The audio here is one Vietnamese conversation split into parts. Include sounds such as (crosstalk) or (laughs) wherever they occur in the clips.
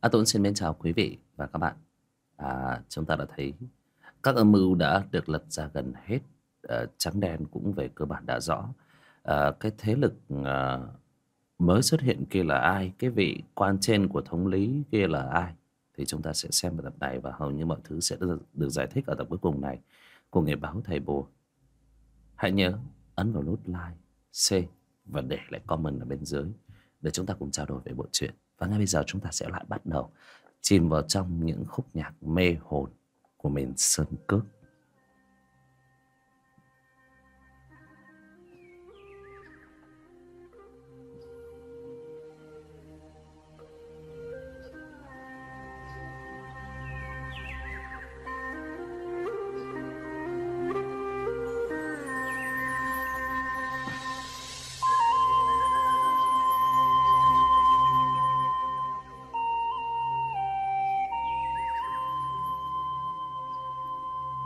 A Tuấn xin mến chào quý vị và các bạn. À, chúng ta đã thấy các âm mưu đã được lật ra gần hết. À, trắng đen cũng về cơ bản đã rõ. À, cái thế lực à, mới xuất hiện kia là ai? Cái vị quan trên của thống lý kia là ai? Thì chúng ta sẽ xem vào tập này và hầu như mọi thứ sẽ được, được giải thích ở tập cuối cùng này của Nghề báo Thầy Bùa. Hãy nhớ ấn vào nút like, share và để lại comment ở bên dưới để chúng ta cùng trao đổi về bộ truyện. Và ngay bây giờ chúng ta sẽ lại bắt đầu chìm vào trong những khúc nhạc mê hồn của miền Sơn Cước.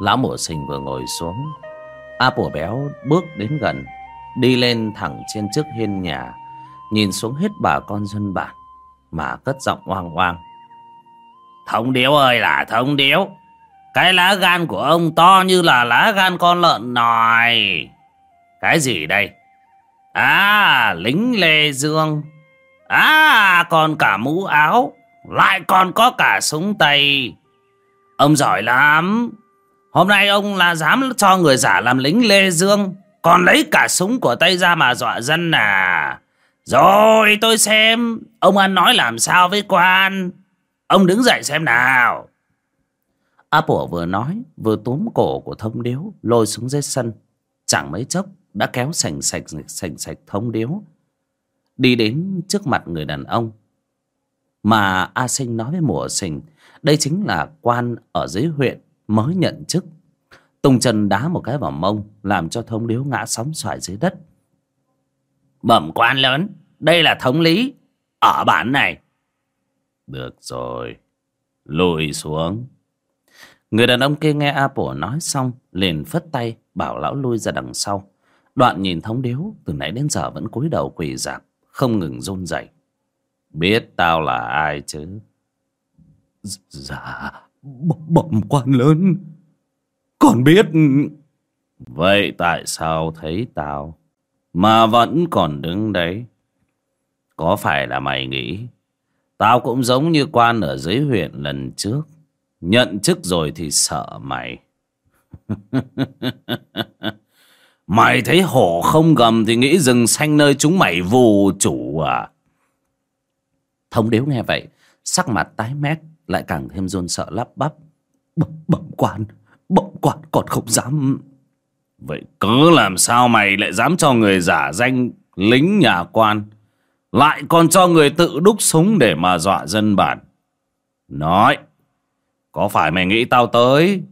Lão mùa sinh vừa ngồi xuống. A bùa béo bước đến gần, Đi lên thẳng trên trước hiên nhà, Nhìn xuống hết bà con dân bản, Mà cất giọng oang oang. Thông điếu ơi là thông điếu, Cái lá gan của ông to như là lá gan con lợn nòi. Cái gì đây? À lính Lê Dương. À còn cả mũ áo, Lại còn có cả súng tay. Ông giỏi lắm. Hôm nay ông là dám cho người giả làm lính Lê Dương, Còn lấy cả súng của Tây ra mà dọa dân à? Rồi, tôi xem, Ông ăn nói làm sao với quan? Ông đứng dậy xem nào. Apple vừa nói, Vừa túm cổ của thông điếu, Lôi xuống dưới sân. Chẳng mấy chốc, đã kéo sành sạch sành sạch thông điếu. Đi đến trước mặt người đàn ông. Mà A Sinh nói với mùa sinh Đây chính là quan ở dưới huyện mới nhận chức. Tung chân đá một cái vào mông, làm cho thống điếu ngã sóng xoài dưới đất. Bẩm quan lớn, đây là thống lý ở bản này. Được rồi, lùi xuống. Người đàn ông kia nghe apple nói xong, liền phất tay bảo lão lui ra đằng sau. Đoạn nhìn thống điếu từ nãy đến giờ vẫn cúi đầu quỳ dạp, không ngừng run rẩy. Biết tao là ai chứ? Dạ bẩm quan lớn. Còn biết vậy tại sao thấy tao mà vẫn còn đứng đấy? Có phải là mày nghĩ tao cũng giống như quan ở dưới huyện lần trước, nhận chức rồi thì sợ mày? (laughs) Mày thấy hổ không gầm thì nghĩ rừng xanh nơi chúng mày vù chủ à? Thông điếu nghe vậy, sắc mặt tái mét lại càng thêm run sợ lắp bắp. Bẩm bẩm quan bẩm quan còn không dám. Vậy cớ làm sao mày lại dám cho người giả danh lính nhà quan? Lại còn cho người tự đúc súng để mà dọa dân bản. Nói có phải mày nghĩ tao tới?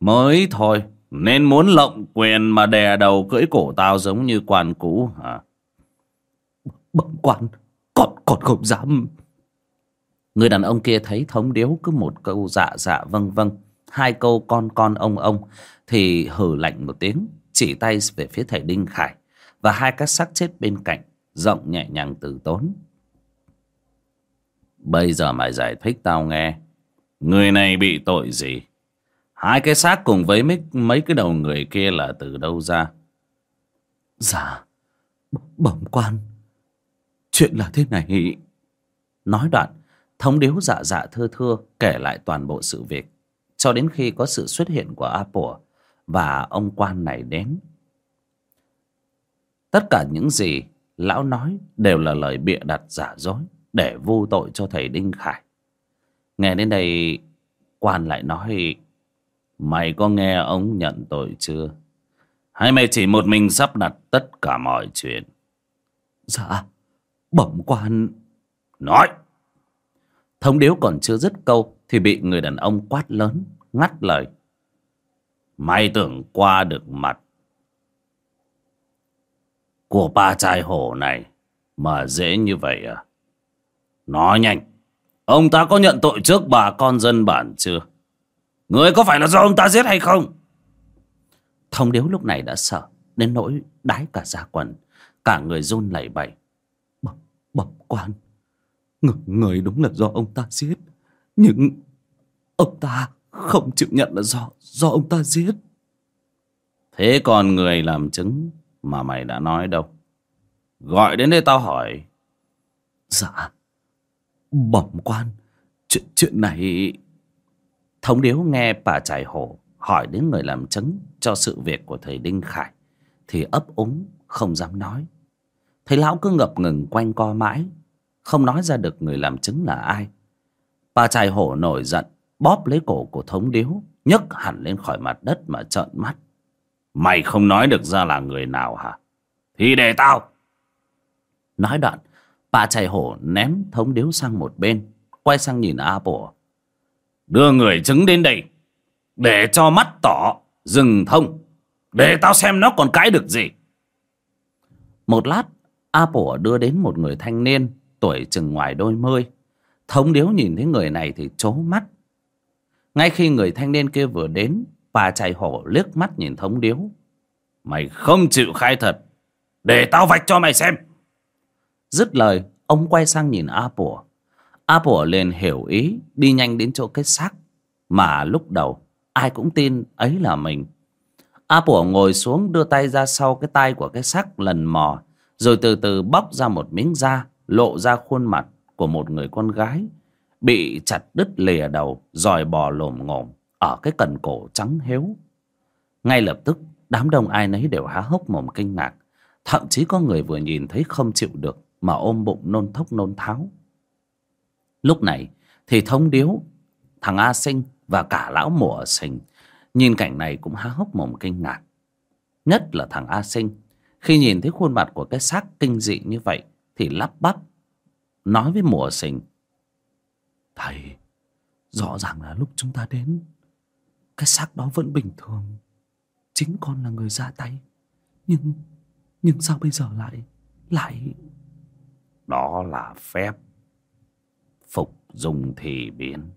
Mới thôi nên muốn lộng quyền mà đè đầu cưỡi cổ tao giống như quan cũ hả? Bẩm quan còn còn không dám Người đàn ông kia thấy thống điếu cứ một câu dạ dạ vâng vâng Hai câu con con ông ông Thì hử lạnh một tiếng Chỉ tay về phía thầy Đinh Khải Và hai cái xác chết bên cạnh Giọng nhẹ nhàng từ tốn. Bây giờ mày giải thích tao nghe Người này bị tội gì? Hai cái xác cùng với mấy, mấy cái đầu người kia là từ đâu ra? Dạ Bẩm quan. Chuyện là thế này. Nói đoạn Thống điếu dạ dạ thưa thưa kể lại toàn bộ sự việc cho đến khi có sự xuất hiện của Apple và ông quan này đến. Tất cả những gì lão nói đều là lời bịa đặt giả dối để vu tội cho thầy Đinh Khải. Nghe đến đây quan lại nói Mày có nghe ông nhận tội chưa? Hay mày chỉ một mình sắp đặt tất cả mọi chuyện? Dạ, bẩm quan... Nói! Thống điếu còn chưa dứt câu Thì bị người đàn ông quát lớn Ngắt lời. Mày tưởng qua được mặt Của ba trai hổ này Mà dễ như vậy à? Nói nhanh Ông ta có nhận tội trước bà con dân bản chưa? Người có phải là do ông ta giết hay không? Thông điếu lúc này đã sợ Đến nỗi đái cả da quần Cả người run lẩy bẩy. Bẩm, bẩm quan Người, người đúng là do ông ta giết. Nhưng ông ta không chịu nhận là do do ông ta giết. Thế còn người làm chứng Mà mày đã nói đâu? Gọi đến đây tao hỏi. Dạ. Bẩm quan Chuyện, chuyện này. Thống điếu nghe bà trải hổ Hỏi đến người làm chứng Cho sự việc của thầy Đinh Khải Thì ấp úng không dám nói. Thấy lão cứ ngập ngừng quanh co mãi không nói ra được người làm chứng là ai. Bà trai hổ nổi giận, Bóp lấy cổ của thống điếu, nhấc hẳn lên khỏi mặt đất mà trợn mắt. Mày không nói được ra là người nào hả? Thì để tao! Nói đoạn, Bà trai hổ ném thống điếu sang một bên, Quay sang nhìn A Bổ. Đưa người chứng đến đây, Để cho mắt tỏ, Rừng thông, Để tao xem nó còn cái được gì. Một lát, A Bổ đưa đến một người thanh niên Tuổi chừng ngoài đôi mươi. Thống điếu nhìn thấy người này thì chố mắt. Ngay khi người thanh niên kia vừa đến, Bà chạy hổ liếc mắt nhìn thống điếu. Mày không chịu khai thật. Để tao vạch cho mày xem. Dứt lời, Ông quay sang nhìn A Bổ A Bổ liền hiểu ý, Đi nhanh đến chỗ cái xác. Mà lúc đầu, ai cũng tin ấy là mình. A Bổ ngồi xuống đưa tay ra sau cái tay của cái xác lần mò, Rồi từ từ bóc ra một miếng da. Lộ ra khuôn mặt của một người con gái, Bị chặt đứt lìa đầu Rồi bò lồm ngồm Ở cái cần cổ trắng héo Ngay lập tức, đám đông ai nấy đều há hốc mồm kinh ngạc. Thậm chí có người vừa nhìn thấy không chịu được Mà ôm bụng nôn thốc nôn tháo. Lúc này thì thông điếu, Thằng A Sinh và cả lão mùa sình Nhìn cảnh này cũng há hốc mồm kinh ngạc. Nhất là thằng A Sinh, Khi nhìn thấy khuôn mặt của cái xác kinh dị như vậy thì lắp bắp, Nói với mùa sình Thầy, Rõ ràng là lúc chúng ta đến, Cái xác đó vẫn bình thường, Chính con là người ra tay. Nhưng Nhưng sao bây giờ lại Lại Đó là phép. Phục dùng thì biến.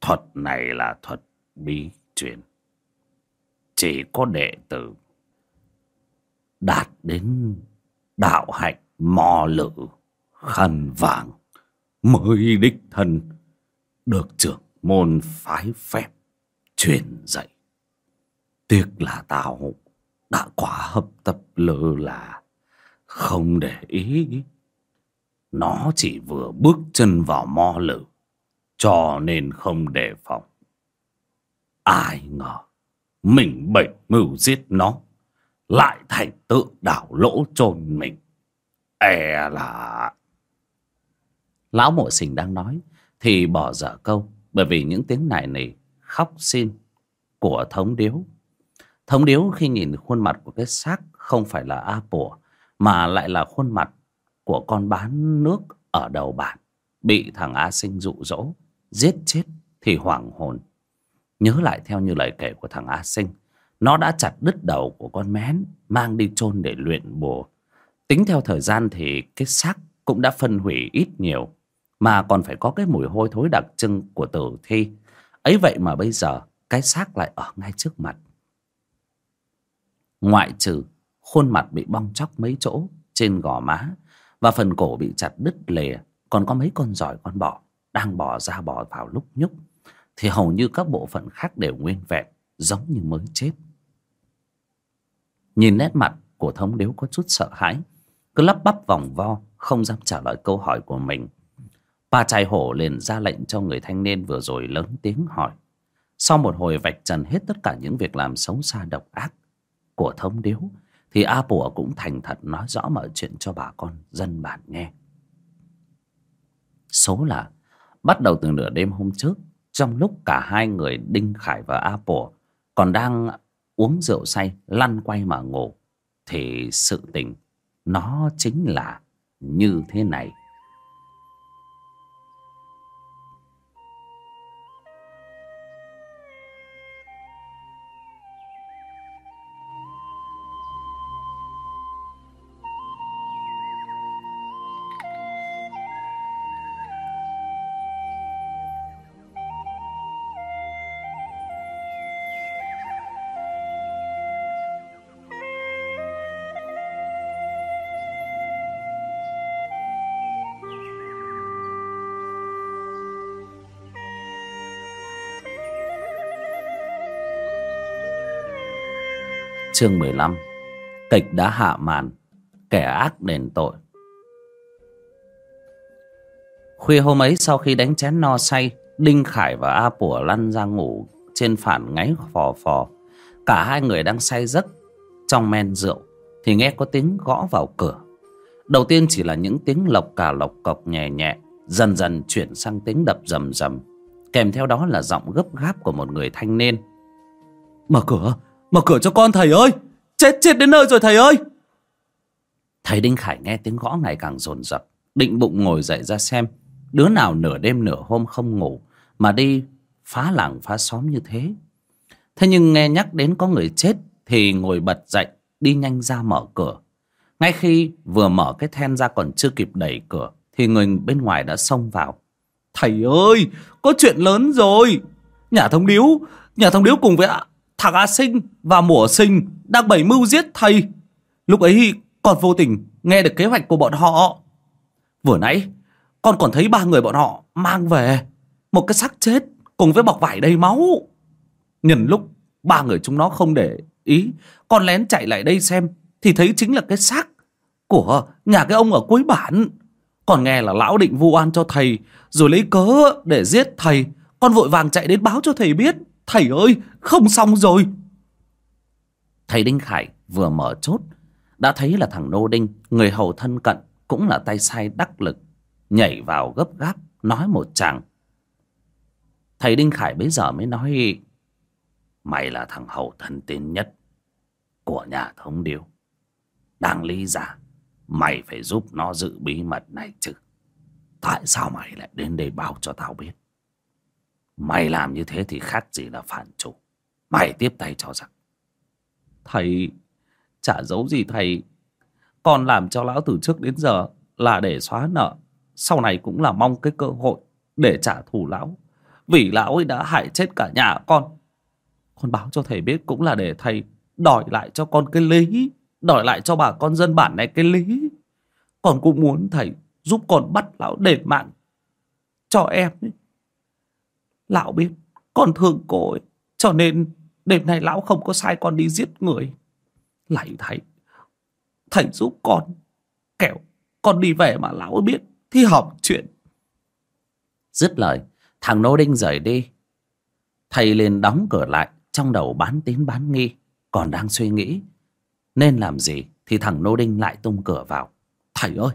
Thuật này là thuật bí truyền. Chỉ có đệ tử Đạt đến đạo hạnh mò lự khăn vàng, mới đích thân, được trưởng môn phái phép truyền dạy. Tiếc là tao đã quá hấp tấp lơ là, không để ý. Nó chỉ vừa bước chân vào mo lử, cho nên không đề phòng. Ai ngờ, mình bệnh mưu giết nó, lại thành tự đảo lỗ chôn mình e là Lão mộ sình đang nói, Thì bỏ dở câu, Bởi vì những tiếng nài nỉ khóc xin Của thống điếu. Thống điếu khi nhìn khuôn mặt của cái xác Không phải là A bùa Mà lại là khuôn mặt Của con bán nước ở đầu bản, Bị thằng A Sinh dụ dỗ, Giết chết thì hoảng hồn. Nhớ lại theo như lời kể của thằng A Sinh, Nó đã chặt đứt đầu của con mén, Mang đi chôn để luyện bùa. Tính theo thời gian thì cái xác cũng đã phân hủy ít nhiều, mà còn phải có cái mùi hôi thối đặc trưng của tử thi. Ấy vậy mà bây giờ cái xác lại ở ngay trước mặt. Ngoại trừ khuôn mặt bị bong chóc mấy chỗ trên gò má và phần cổ bị chặt đứt lìa, còn có mấy con giỏi con bọ đang bò ra bò vào lúc nhúc, thì hầu như các bộ phận khác đều nguyên vẹn, giống như mới chết. Nhìn nét mặt của thống điếu có chút sợ hãi cứ lắp bắp vòng vo không dám trả lời câu hỏi của mình Ba trai hổ liền ra lệnh cho người thanh niên vừa rồi lớn tiếng hỏi. Sau một hồi vạch trần hết tất cả những việc làm xấu xa độc ác của thống điếu, thì A bùa cũng thành thật nói rõ mọi chuyện cho bà con dân bản nghe. Số là bắt đầu từ nửa đêm hôm trước, trong lúc cả hai người Đinh Khải và A bùa còn đang uống rượu say lăn quay mà ngủ, thì sự tình nó chính là như thế này. Chương 15 Kịch đã hạ màn, Kẻ ác đền tội. Khuya hôm ấy sau khi đánh chén no say, Đinh Khải và A Pủa lăn ra ngủ Trên phản ngáy phò phò. Cả hai người đang say giấc Trong men rượu Thì nghe có tiếng gõ vào cửa. Đầu tiên chỉ là những tiếng lộc cả lộc cọc nhẹ nhẹ, Dần dần chuyển sang tiếng đập rầm rầm. Kèm theo đó là giọng gấp gáp của một người thanh niên. Mở cửa! Mở cửa cho con, thầy ơi. Chết chết đến nơi rồi, thầy ơi. Thầy Đinh Khải nghe tiếng gõ ngày càng dồn dập, Định bụng ngồi dậy ra xem, Đứa nào nửa đêm nửa hôm không ngủ Mà đi phá làng phá xóm như thế. Thế nhưng nghe nhắc đến có người chết Thì ngồi bật dậy, Đi nhanh ra mở cửa. Ngay khi vừa mở cái then ra còn chưa kịp đẩy cửa Thì người bên ngoài đã xông vào. Thầy ơi, Có chuyện lớn rồi. Nhà thông điếu, Nhà thông điếu cùng với thằng A Sinh và Mùa Sinh Đang bày mưu giết thầy. Lúc ấy, con vô tình nghe được kế hoạch của bọn họ. Vừa nãy, Con còn thấy ba người bọn họ mang về Một cái xác chết Cùng với bọc vải đầy máu. Nhân lúc ba người chúng nó không để ý, Con lén chạy lại đây xem Thì thấy chính là cái xác Của nhà cái ông ở cuối bản. Còn nghe là lão định vu oan cho thầy, Rồi lấy cớ để giết thầy. Con vội vàng chạy đến báo cho thầy biết. Thầy ơi, không xong rồi. Thầy Đinh Khải vừa mở chốt, Đã thấy là thằng Nô Đinh, Người hầu thân cận, Cũng là tay sai đắc lực, Nhảy vào gấp gáp, Nói một chàng Thầy Đinh Khải bây giờ mới nói, Mày là thằng hầu thân tín nhất Của nhà thống điêu. Đang lý giả Mày phải giúp nó giữ bí mật này chứ. Tại sao mày lại đến đây báo cho tao biết? Mày làm như thế thì khác gì là phản chủ. Mày tiếp tay cho rằng. Thầy, Chả giấu gì thầy. Con làm cho lão từ trước đến giờ Là để xóa nợ. Sau này cũng là mong cái cơ hội Để trả thù lão. Vì lão ấy đã hại chết cả nhà con. Con báo cho thầy biết cũng là để thầy Đòi lại cho con cái lý. Đòi lại cho bà con dân bản này cái lý. Con cũng muốn thầy Giúp con bắt lão đền mạng Cho em ấy. Lão biết con thương cô ấy Cho nên đêm nay lão không có sai con đi giết người. Lạy thầy Thầy giúp con Kẻo con đi về mà lão biết Thì hỏng chuyện. Dứt lời Thằng Nô Đinh rời đi. Thầy liền đóng cửa lại Trong đầu bán tín bán nghi Còn đang suy nghĩ Nên làm gì thì thằng Nô Đinh lại tung cửa vào. Thầy ơi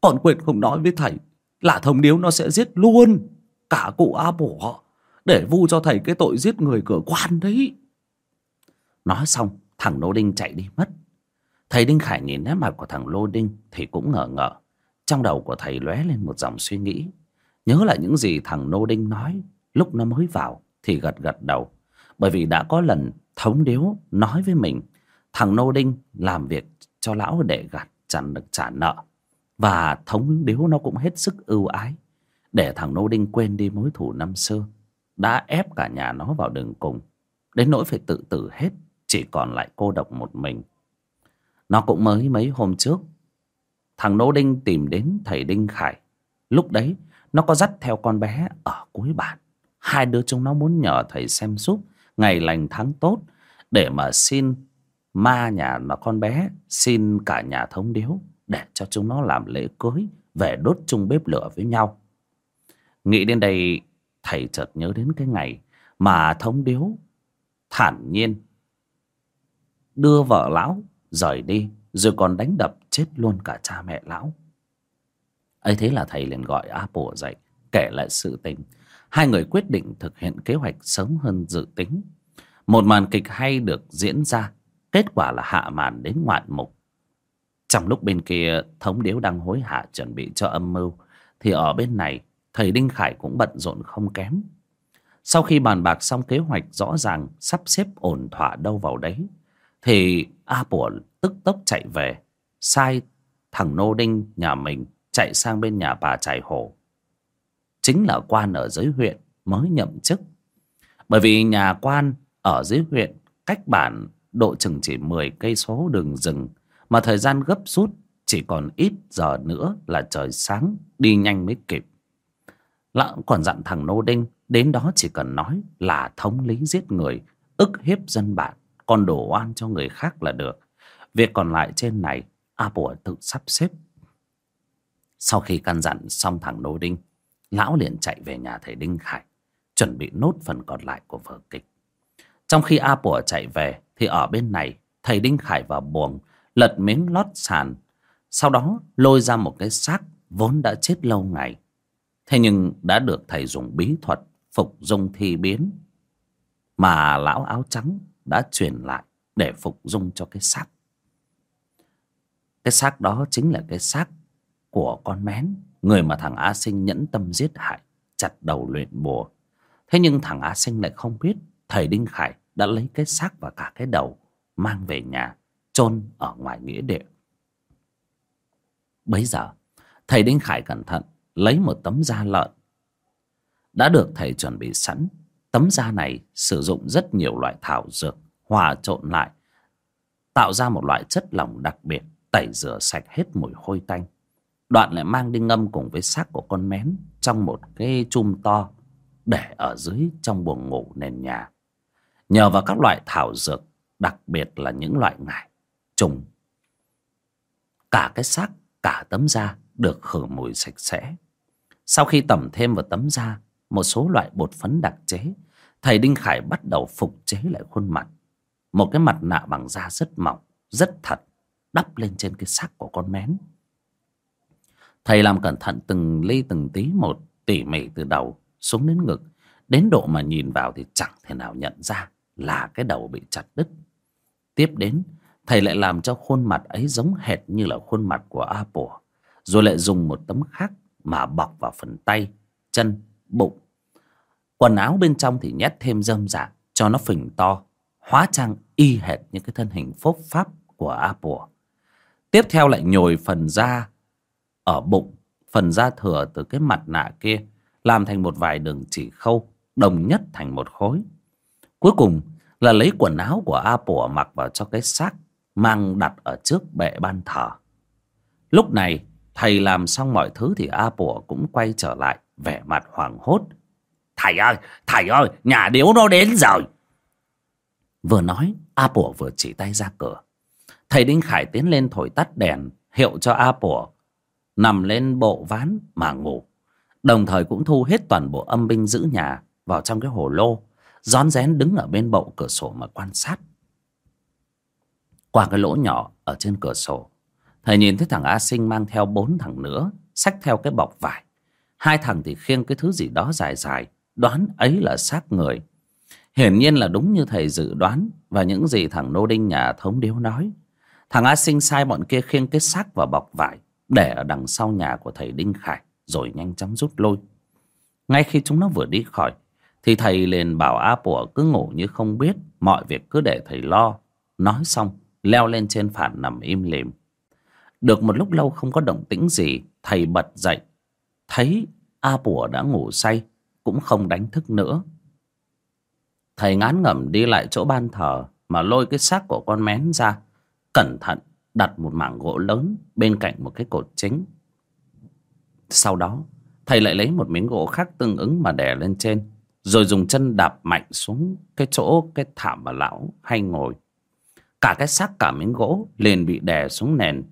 Con quên không nói với thầy Là thông điếu nó sẽ giết luôn Cả cụ A Bổ để vu cho thầy cái tội giết người cửa quan đấy. Nói xong, thằng Nô Đinh chạy đi mất. Thầy Đinh Khải nhìn nét mặt của thằng Lô Đinh Thì cũng ngờ ngợ. Trong đầu của thầy lóe lên một dòng suy nghĩ. Nhớ lại những gì thằng Nô Đinh nói, Lúc nó mới vào Thì gật gật đầu. Bởi vì đã có lần thống điếu nói với mình, Thằng Nô Đinh làm việc cho lão để gạt chẳng được trả nợ. Và thống điếu nó cũng hết sức ưu ái. Để thằng Nô Đinh quên đi mối thù năm xưa đã ép cả nhà nó vào đường cùng. Đến nỗi phải tự tử hết, Chỉ còn lại cô độc một mình. Nó cũng mới mấy hôm trước, Thằng Nô Đinh tìm đến thầy Đinh Khải. Lúc đấy, Nó có dắt theo con bé ở cuối bản. Hai đứa chúng nó muốn nhờ thầy xem giúp Ngày lành tháng tốt Để mà xin ma nhà nó con bé, Xin cả nhà thống điếu Để cho chúng nó làm lễ cưới Về đốt chung bếp lửa với nhau. Nghĩ đến đây Thầy chợt nhớ đến cái ngày Mà thống điếu thản nhiên đưa vợ lão rời đi, rồi còn đánh đập chết luôn cả cha mẹ lão. Ấy thế là thầy liền gọi apple dậy kể lại sự tình. Hai người quyết định thực hiện kế hoạch sớm hơn dự tính. Một màn kịch hay được diễn ra, kết quả là hạ màn đến ngoạn mục. Trong lúc bên kia, thống điếu đang hối hả chuẩn bị cho âm mưu, thì ở bên này thầy đinh khải cũng bận rộn không kém. Sau khi bàn bạc xong kế hoạch rõ ràng, sắp xếp ổn thỏa đâu vào đấy, thì a bủa tức tốc chạy về, sai thằng nô đinh nhà mình chạy sang bên nhà bà trải hổ chính là quan ở dưới huyện mới nhậm chức. Bởi vì nhà quan ở dưới huyện cách bản độ chừng chỉ mười cây số đường rừng, mà thời gian gấp rút chỉ còn ít giờ nữa là trời sáng, đi nhanh mới kịp lão còn dặn thằng nô đinh, Đến đó chỉ cần nói là thống lý giết người, Ức hiếp dân bản, còn đổ oan cho người khác là được. Việc còn lại trên này a bùa tự sắp xếp. Sau khi căn dặn xong thằng Nô đinh, lão liền chạy về nhà thầy đinh khải, chuẩn bị nốt phần còn lại của vở kịch. Trong khi a bùa chạy về, thì ở bên này, thầy đinh khải vào buồng, lật miếng lót sàn. Sau đó, lôi ra một cái xác vốn đã chết lâu ngày thế nhưng đã được thầy dùng bí thuật phục dung thi biến, mà lão áo trắng đã truyền lại để phục dung cho cái xác. Cái xác đó chính là cái xác của con mén, người mà thằng a sinh nhẫn tâm giết hại, chặt đầu luyện bùa. Thế nhưng thằng a sinh lại không biết thầy đinh khải đã lấy cái xác và cả cái đầu mang về nhà, chôn ở ngoài nghĩa địa. Bấy giờ, thầy đinh khải cẩn thận lấy một tấm da lợn. Đã được thầy chuẩn bị sẵn, tấm da này sử dụng rất nhiều loại thảo dược hòa trộn lại, tạo ra một loại chất lỏng đặc biệt, tẩy rửa sạch hết mùi hôi tanh. Đoạn lại mang đi ngâm cùng với xác của con mén trong một cái chum to để ở dưới trong buồng ngủ nền nhà. Nhờ vào các loại thảo dược, đặc biệt là những loại ngải, trùng, cả cái xác, cả tấm da được khử mùi sạch sẽ sau khi tẩm thêm vào tấm da, một số loại bột phấn đặc chế, thầy đinh khải bắt đầu phục chế lại khuôn mặt. Một cái mặt nạ bằng da rất mỏng, rất thật, đắp lên trên cái xác của con mén. Thầy làm cẩn thận từng ly từng tí một, tỉ mỉ từ đầu xuống đến ngực. Đến độ mà nhìn vào thì chẳng thể nào nhận ra là cái đầu bị chặt đứt. Tiếp đến, thầy lại làm cho khuôn mặt ấy giống hệt như là khuôn mặt của a Bùa. rồi lại dùng một tấm khác mà bọc vào phần tay, chân, bụng. Quần áo bên trong thì nhét thêm dâm dạ cho nó phình to, hóa trang y hệt như cái thân hình phốp pháp của a pủa tiếp theo lại nhồi phần da ở bụng, phần da thừa từ cái mặt nạ kia, làm thành một vài đường chỉ khâu, đồng nhất thành một khối. Cuối cùng là lấy quần áo của a pủa mặc vào cho cái xác mang đặt ở trước bệ ban thờ. Lúc này thầy làm xong mọi thứ thì a pủa cũng quay trở lại, vẻ mặt hoảng hốt. Thầy ơi thầy ơi, nhà điếu nó đến rồi. Vừa nói a pủa vừa chỉ tay ra cửa. Thầy đinh khải tiến lên thổi tắt đèn, hiệu cho a pủa nằm lên bộ ván mà ngủ. Đồng thời cũng thu hết toàn bộ âm binh giữ nhà vào trong cái hồ lô, rón rén đứng ở bên bậu cửa sổ mà quan sát. Qua cái lỗ nhỏ ở trên cửa sổ thầy nhìn thấy thằng a sinh mang theo bốn thằng nữa, xách theo cái bọc vải. Hai thằng thì khiêng cái thứ gì đó dài dài, đoán ấy là xác người. Hiển nhiên là đúng như thầy dự đoán và những gì thằng nô đinh nhà thống điếu nói. Thằng a sinh sai bọn kia khiêng cái xác vào bọc vải, để ở đằng sau nhà của thầy đinh khải, rồi nhanh chóng rút lui. Ngay khi chúng nó vừa đi khỏi, thì thầy liền bảo a pủa cứ ngủ như không biết, mọi việc cứ để thầy lo. Nói xong, leo lên trên phản nằm im lìm được một lúc lâu không có động tĩnh gì, thầy bật dậy. Thấy a pủa đã ngủ say, cũng không đánh thức nữa. Thầy ngán ngẩm đi lại chỗ ban thờ mà lôi cái xác của con mén ra, cẩn thận đặt một mảng gỗ lớn bên cạnh một cái cột chính. Sau đó, thầy lại lấy một miếng gỗ khác tương ứng mà đè lên trên, rồi dùng chân đạp mạnh xuống cái chỗ cái thảm mà lão hay ngồi. Cả cái xác cả miếng gỗ liền bị đè xuống nền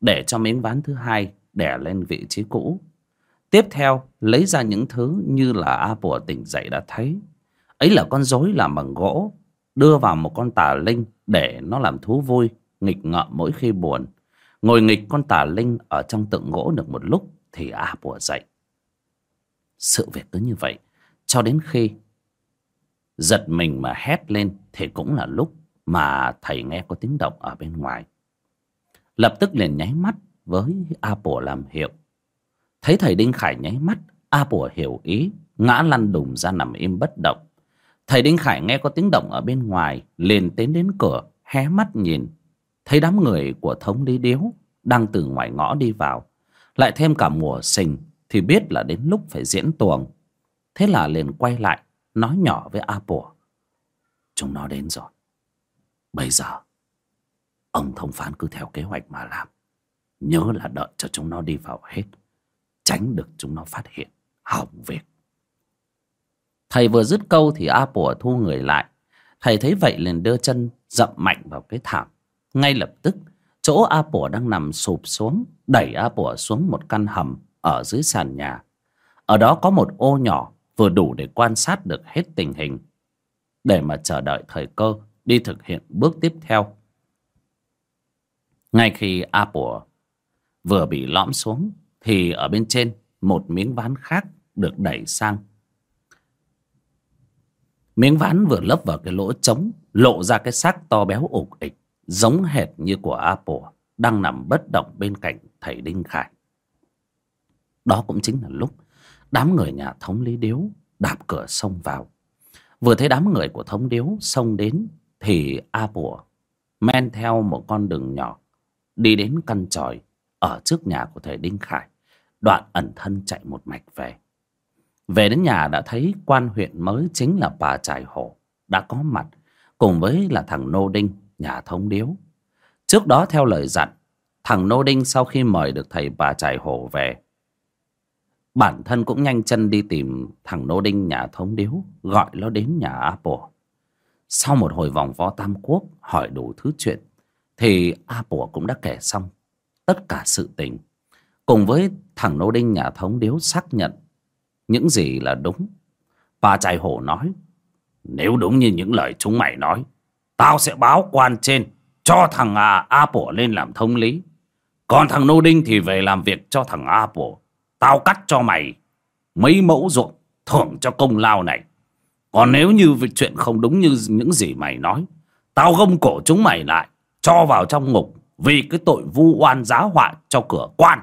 để cho miếng ván thứ hai đè lên vị trí cũ. Tiếp theo, lấy ra những thứ như là a bùa tỉnh dậy đã thấy. Ấy là con rối làm bằng gỗ, đưa vào một con tà linh để nó làm thú vui, nghịch ngợm mỗi khi buồn. Ngồi nghịch con tà linh ở trong tượng gỗ được một lúc thì a bùa dậy sự việc cứ như vậy, cho đến khi giật mình mà hét lên thì cũng là lúc mà thầy nghe có tiếng động ở bên ngoài lập tức liền nháy mắt với a pủa làm hiệu. Thấy thầy đinh khải nháy mắt a pủa hiểu ý, ngã lăn đùng ra nằm im bất động. Thầy đinh khải nghe có tiếng động ở bên ngoài, liền tiến đến cửa, hé mắt nhìn. Thấy đám người của thống lý điếu đang từ ngoài ngõ đi vào, lại thêm cả mùa sình thì biết là đến lúc phải diễn tuồng. Thế là liền quay lại, nói nhỏ với a pủa chúng nó đến rồi. Bây giờ ông thông phán cứ theo kế hoạch mà làm. Nhớ là đợi cho chúng nó đi vào hết, tránh được chúng nó phát hiện, hỏng việc. Thầy vừa dứt câu thì a pùa thu người lại. Thầy thấy vậy liền đưa chân dậm mạnh vào cái thảm. Ngay lập tức, chỗ a pùa đang nằm sụp xuống, đẩy a pùa xuống một căn hầm ở dưới sàn nhà. Ở đó có một ô nhỏ vừa đủ để quan sát được hết tình hình. Để mà chờ đợi thời cơ đi thực hiện bước tiếp theo ngay khi a vừa bị lõm xuống, thì ở bên trên, một miếng ván khác được đẩy sang miếng ván vừa lấp vào cái lỗ trống, lộ ra cái xác to béo ục ịch, giống hệt như của Apple, đang nằm bất động bên cạnh thầy Đinh Khải. Đó cũng chính là lúc đám người nhà thống lý điếu đạp cửa xông vào. Vừa thấy đám người của thống điếu xông đến, thì Apple men theo một con đường nhỏ đi đến căn tròi ở trước nhà của thầy Đinh Khải. Đoạn ẩn thân chạy một mạch về. Về đến nhà đã thấy quan huyện mới chính là bà Trải Hổ đã có mặt cùng với là thằng Nô Đinh nhà thống điếu. Trước đó theo lời dặn, thằng Nô Đinh sau khi mời được thầy bà Trải Hổ về, bản thân cũng nhanh chân đi tìm thằng Nô Đinh nhà thống điếu, gọi nó đến nhà Apple. Sau một hồi vòng vo tam quốc hỏi đủ thứ chuyện, thì Apple cũng đã kể xong tất cả sự tình. Cùng với thằng Nô Đinh nhà thống điếu xác nhận những gì là đúng. Bà Trại Hổ nói, nếu đúng như những lời chúng mày nói, Tao sẽ báo quan trên Cho thằng à, Apple lên làm thông lý Còn thằng Nô Đinh thì về làm việc cho thằng Apple Tao cắt cho mày Mấy mẫu ruộng Thưởng cho công lao này Còn nếu như chuyện không đúng như những gì mày nói Tao gông cổ chúng mày lại cho vào trong ngục Vì cái tội vu oan giá họa cho cửa quan.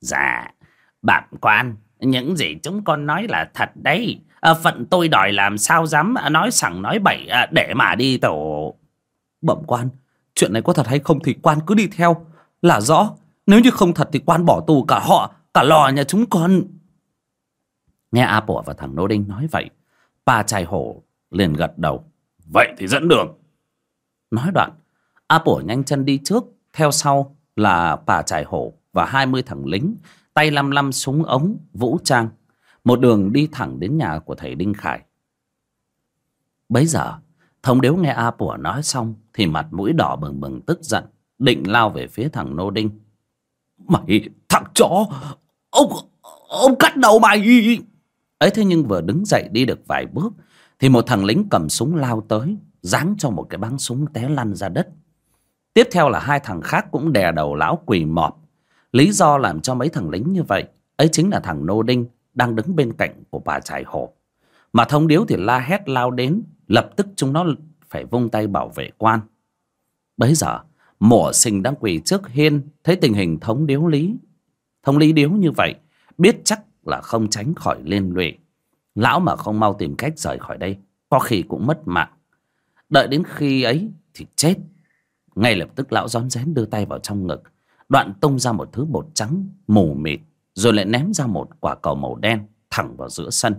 Dạ Bạn quan Những gì chúng con nói là thật đấy. À, phận tôi đòi làm sao dám nói sằng nói bậy à, để mà đi tổ. Bẩm quan chuyện này có thật hay không thì quan cứ đi theo. Là rõ nếu như không thật thì quan bỏ tù cả họ cả lò nhà chúng con. Nghe a bổ và thằng nô đinh nói vậy bà trai hổ liền gật đầu. Vậy thì dẫn đường nói đoạn a bổ nhanh chân đi trước theo sau là bà trải hổ và hai mươi thằng lính tay lăm lăm súng ống vũ trang một đường đi thẳng đến nhà của thầy Đinh Khải. Bấy giờ, thống điếu nghe A Pủa nói xong thì mặt mũi đỏ bừng bừng tức giận, định lao về phía thằng Nô Đinh. Mày, thằng chó, ông, ông cắt đầu mày! Ấy thế nhưng vừa đứng dậy đi được vài bước, thì một thằng lính cầm súng lao tới, giáng cho một cái báng súng té lăn ra đất. Tiếp theo là hai thằng khác cũng đè đầu lão quỳ mọp. Lý do làm cho mấy thằng lính như vậy, ấy chính là thằng Nô Đinh đang đứng bên cạnh của bà trải hổ mà thông điếu thì la hét lao đến lập tức chúng nó phải vung tay bảo vệ quan bấy giờ mổ sinh đang quỳ trước hiên thấy tình hình thống điếu lý thống lý điếu như vậy biết chắc là không tránh khỏi liên lụy lão mà không mau tìm cách rời khỏi đây có khi cũng mất mạng đợi đến khi ấy thì chết. Ngay lập tức lão rón rén đưa tay vào trong ngực, đoạn tung ra một thứ bột trắng, mù mịt, rồi lại ném ra một quả cầu màu đen thẳng vào giữa sân.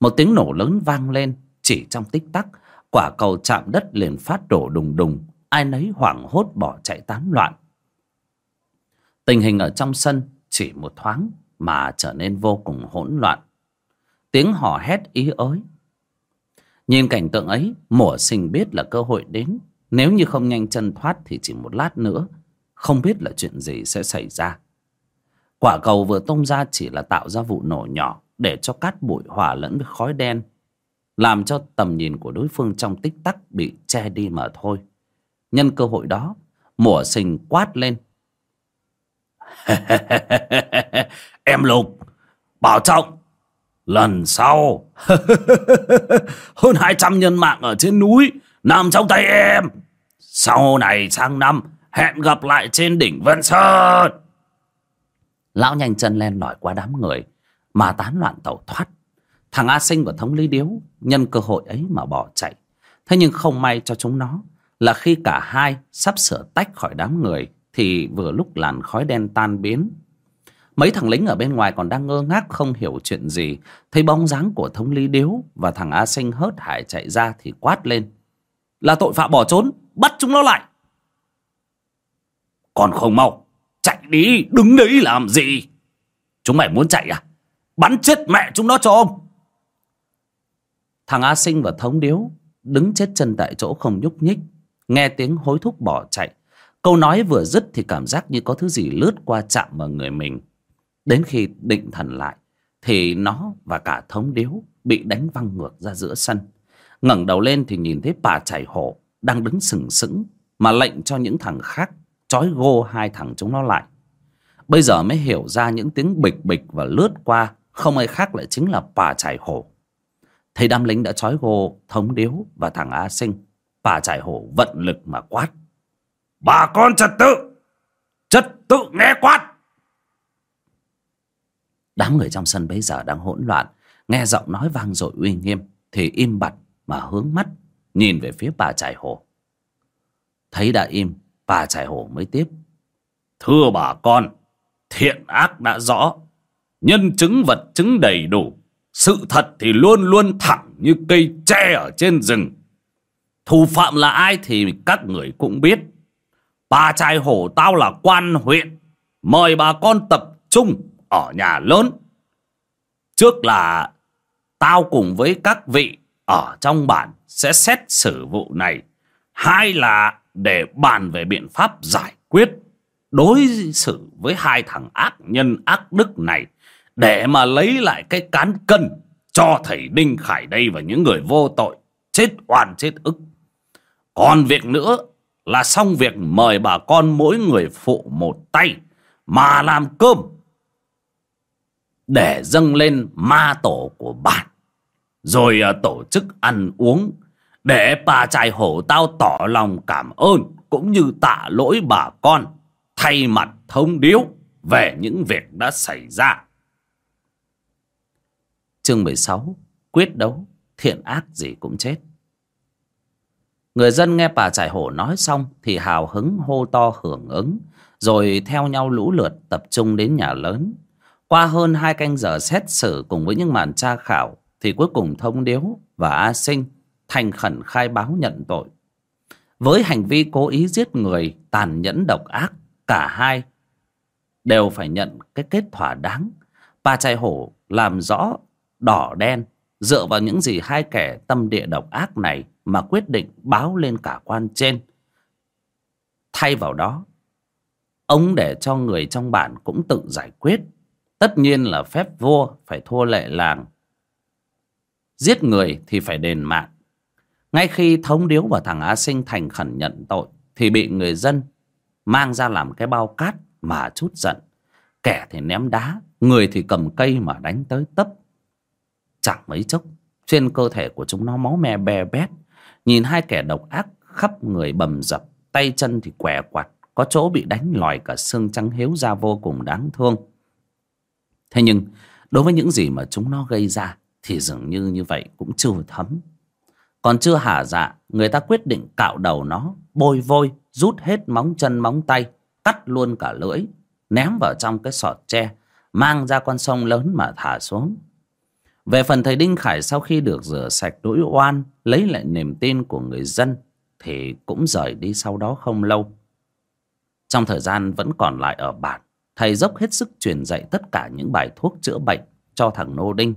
Một tiếng nổ lớn vang lên, chỉ trong tích tắc, quả cầu chạm đất liền phát đổ đùng đùng, ai nấy hoảng hốt bỏ chạy tán loạn. Tình hình ở trong sân chỉ một thoáng mà trở nên vô cùng hỗn loạn. Tiếng hò hét ý ới nhìn cảnh tượng ấy mùa sinh biết là cơ hội đến nếu như không nhanh chân thoát thì chỉ một lát nữa không biết là chuyện gì sẽ xảy ra Quả cầu vừa tung ra chỉ là tạo ra vụ nổ nhỏ để cho cát bụi hòa lẫn với khói đen, làm cho tầm nhìn của đối phương trong tích tắc bị che đi mà thôi. Nhân cơ hội đó, mùa sinh quát lên. (laughs) em Lục, bảo trọng, lần sau (laughs) hơn hai trăm nhân mạng ở trên núi nằm trong tay em. Sau này sang năm, hẹn gặp lại trên đỉnh Vân Sơn. Lão nhanh chân len lỏi qua đám người, Mà tán loạn tẩu thoát Thằng A Sinh và Thống Lý Điếu Nhân cơ hội ấy mà bỏ chạy Thế nhưng không may cho chúng nó, Là khi cả hai sắp sửa tách khỏi đám người Thì vừa lúc làn khói đen tan biến Mấy thằng lính ở bên ngoài còn đang ngơ ngác không hiểu chuyện gì Thấy bóng dáng của Thống Lý Điếu Và thằng A Sinh hớt hải chạy ra thì quát lên Là tội phạm bỏ trốn Bắt chúng nó lại Còn không mau Chạy đi, đứng đấy làm gì? Chúng mày muốn chạy à? Bắn chết mẹ chúng nó cho ông. Thằng A Sinh và Thống Điếu đứng chết chân tại chỗ không nhúc nhích nghe tiếng hối thúc bỏ chạy câu nói vừa dứt thì cảm giác như có thứ gì lướt qua chạm vào người mình đến khi định thần lại, thì nó và cả thống điếu bị đánh văng ngược ra giữa sân. Ngẩng đầu lên thì nhìn thấy bà chảy hổ đang đứng sừng sững mà lệnh cho những thằng khác chói gô hai thằng chúng nó lại. Bây giờ mới hiểu ra những tiếng bịch bịch và lướt qua, không ai khác lại chính là bà chải hổ. Thấy đám lính đã trói gô, thống điếu và thằng a sinh, bà chải hổ vận lực mà quát. Bà con trật tự! Trật tự nghe quát! Đám người trong sân bấy giờ đang hỗn loạn. Nghe giọng nói vang dội uy nghiêm thì im bặt mà hướng mắt, nhìn về phía bà trải hổ thấy đã im, bà trải hổ mới tiếp. Thưa bà con, thiện ác đã rõ. Nhân chứng vật chứng đầy đủ. Sự thật thì luôn luôn thẳng như cây tre ở trên rừng. Thủ phạm là ai thì các người cũng biết. Bà trai hổ tao là quan huyện. Mời bà con tập trung ở nhà lớn. Trước là tao cùng với các vị ở trong bản sẽ xét xử vụ này. Hai là để bàn về biện pháp giải quyết đối xử với hai thằng ác nhân ác đức này. Để mà lấy lại cái cán cân cho thầy Đinh Khải đây và những người vô tội, chết oan, chết ức. Còn việc nữa là xong việc mời bà con mỗi người phụ một tay mà làm cơm để dâng lên ma tổ của bạn, rồi à, tổ chức ăn uống để bà trai hổ tao tỏ lòng cảm ơn cũng như tạ lỗi bà con thay mặt thông điếu về những việc đã xảy ra. Chương 16 Quyết đấu Thiện ác gì cũng chết. Người dân nghe bà trải hổ nói xong Thì hào hứng hô to hưởng ứng Rồi theo nhau lũ lượt tập trung đến nhà lớn. Qua hơn hai canh giờ xét xử cùng với những màn tra khảo Thì cuối cùng thông điếu và A Sinh Thành khẩn khai báo nhận tội. Với hành vi cố ý giết người, Tàn nhẫn độc ác, Cả hai đều phải nhận cái kết thỏa đáng. Bà trai hổ làm rõ đỏ đen dựa vào những gì hai kẻ tâm địa độc ác này mà quyết định báo lên cả quan trên. Thay vào đó, ông để cho người trong bản cũng tự giải quyết tất nhiên là phép vua phải thua lệ làng. Giết người thì phải đền mạng. Ngay khi thống điếu và thằng á sinh thành khẩn nhận tội, thì bị người dân mang ra làm cái bao cát mà chút giận. Kẻ thì ném đá, người thì cầm cây mà đánh tới tấp. Chẳng mấy chốc, trên cơ thể của chúng nó máu me be bét. Nhìn hai kẻ độc ác khắp người bầm dập, tay chân thì què quặt, có chỗ bị đánh lòi cả xương trắng hiếu ra vô cùng đáng thương thế nhưng, đối với những gì mà chúng nó gây ra thì dường như như vậy cũng chưa thấm. Còn chưa hả dạ người ta quyết định cạo đầu nó, bôi vôi, rút hết móng chân, móng tay, cắt luôn cả lưỡi, ném vào trong cái sọt tre, mang ra con sông lớn mà thả xuống. Về phần thầy đinh khải sau khi được rửa sạch nỗi oan, lấy lại niềm tin của người dân thì cũng rời đi sau đó không lâu. Trong thời gian vẫn còn lại ở bản thầy dốc hết sức truyền dạy tất cả những bài thuốc chữa bệnh cho thằng nô đinh.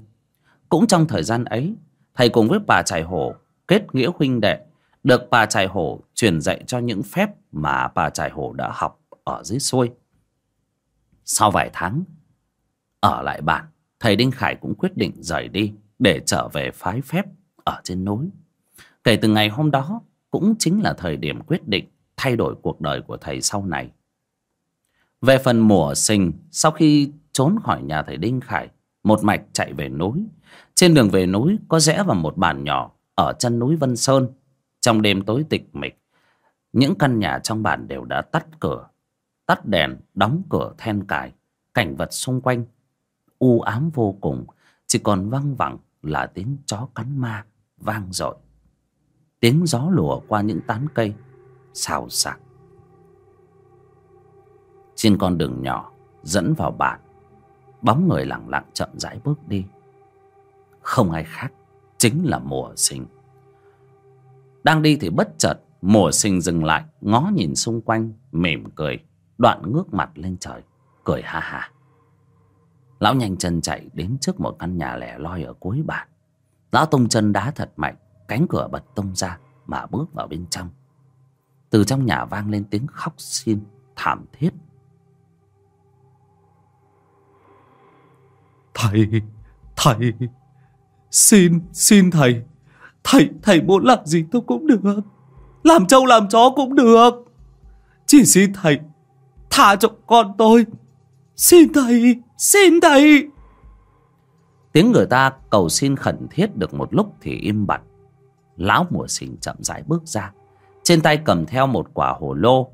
Cũng trong thời gian ấy, thầy cùng với bà trải hổ kết nghĩa huynh đệ được bà trải hổ truyền dạy cho những phép mà bà trải hổ đã học ở dưới xuôi. Sau vài tháng, ở lại bản, thầy đinh khải cũng quyết định rời đi để trở về phái phép ở trên núi. Kể từ ngày hôm đó, cũng chính là thời điểm quyết định thay đổi cuộc đời của thầy sau này về phần mùa sinh, sau khi trốn khỏi nhà thầy đinh khải, một mạch chạy về núi. Trên đường về núi có rẽ vào một bản nhỏ ở chân núi vân sơn. Trong đêm tối tịch mịch, những căn nhà trong bản đều đã tắt cửa, tắt đèn, đóng cửa then cài. Cảnh vật xung quanh u ám vô cùng, chỉ còn văng vẳng là tiếng chó cắn ma vang dội. Tiếng gió lùa qua những tán cây, xào xạc trên con đường nhỏ, dẫn vào bản. Bóng người lẳng lặng chậm rãi bước đi. Không ai khác chính là mùa sinh. Đang đi thì bất chợt, mùa sinh dừng lại, ngó nhìn xung quanh, mỉm cười, đoạn ngước mặt lên trời, cười ha ha. Lão nhanh chân chạy đến trước một căn nhà lẻ loi ở cuối bản. Lão tung chân đá thật mạnh, cánh cửa bật tung ra mà bước vào bên trong. Từ trong nhà vang lên tiếng khóc xin, thảm thiết. Thầy thầy, xin xin thầy. Thầy thầy muốn làm gì tôi cũng được. Làm trâu làm chó cũng được. Chỉ xin thầy tha cho con tôi. Xin thầy xin thầy. Tiếng người ta cầu xin khẩn thiết được một lúc thì im bặt. Lão mùa xình chậm rãi bước ra. Trên tay cầm theo một quả hồ lô.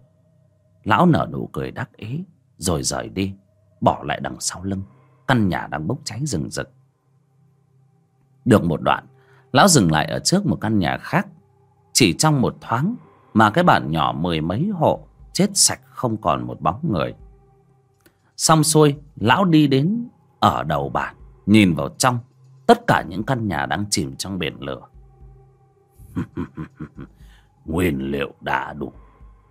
Lão nở nụ cười đắc ý, rồi rời đi, bỏ lại đằng sau lưng căn nhà đang bốc cháy rừng rực. Được một đoạn, lão dừng lại ở trước một căn nhà khác. Chỉ trong một thoáng mà cái bản nhỏ mười mấy hộ chết sạch không còn một bóng người. Xong xuôi, lão đi đến ở đầu bản nhìn vào trong tất cả những căn nhà đang chìm trong biển lửa. (laughs) Nguyên liệu đã đủ,